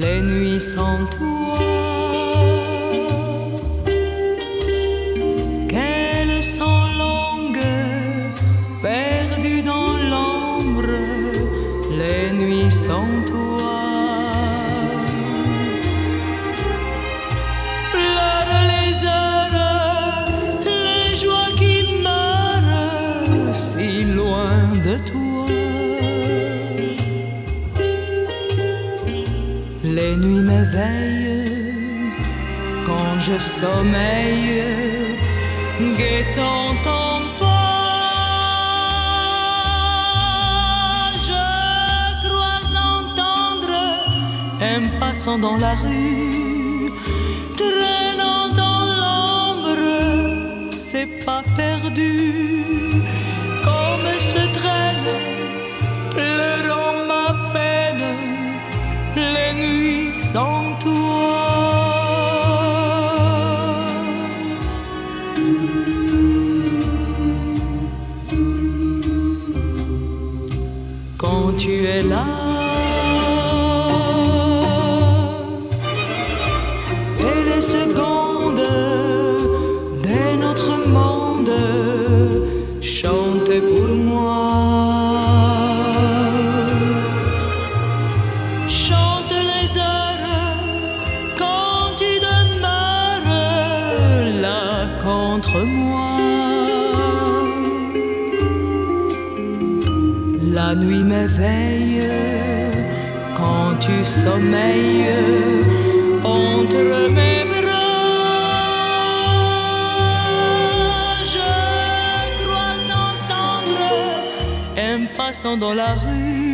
les nuits sans toi. Qu'elles sont longues, perdues dans l'ombre, les nuits sans toi. Pleurent les heures, les joies qui meurent si loin de toi. Les nuits m'éveillent quand je sommeille, guettant ton pas. Je crois entendre un passant dans la rue, traînant dans l'ombre, c'est pas perdu, sans toi. Quand tu es là, et les secondes moi. La nuit m'éveille quand tu sommeilles entre mes bras. Je crois entendre un passant dans la rue,